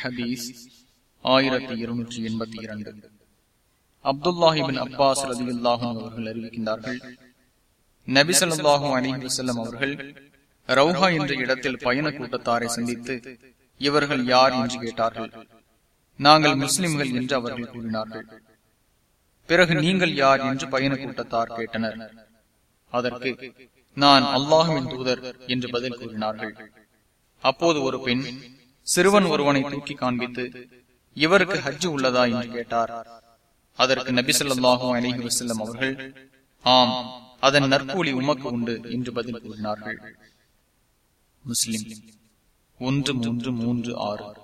ஹதீஸ் ஆயிரத்தி இருநூற்றி எண்பத்தி இரண்டு. அப்துல்லாஹிபின் அப்பாஸ் ரதியுல்லாஹும் அவர்கள் அறிவிக்கின்றார்கள் நபிசல்லாஹும் அலிஹி வசல்லம் அவர்கள் ரவுஹா என்ற இடத்தில் பயண கூட்டத்தாரை சந்தித்து இவர்கள் யார் என்று கேட்டார்கள். நாங்கள் முஸ்லிம்கள் என்று அவர்கள் கூறினார்கள். பிறகு நீங்கள் யார் என்று பயண கூட்டத்தார் கேட்டனர். அதற்கு நான் அல்லாஹுவின் தூதர் என்று பதில் கூறினார்கள். அப்போது ஒரு பெண் சிறுவன் ஒருவனை தூக்கி காண்பித்து இவருக்கு ஹஜ்ஜு உள்ளதா? என்று கேட்டார். அதற்கு நபிசல்லாஹும் அலிஹி வசல்லம் அவர்கள் ஆம் அதன் நற்கூலி உமக்கு உண்டு என்று பதில் கூறினார்கள். முஸ்லிம் ஒன்று மூன்று மூன்று ஆறு.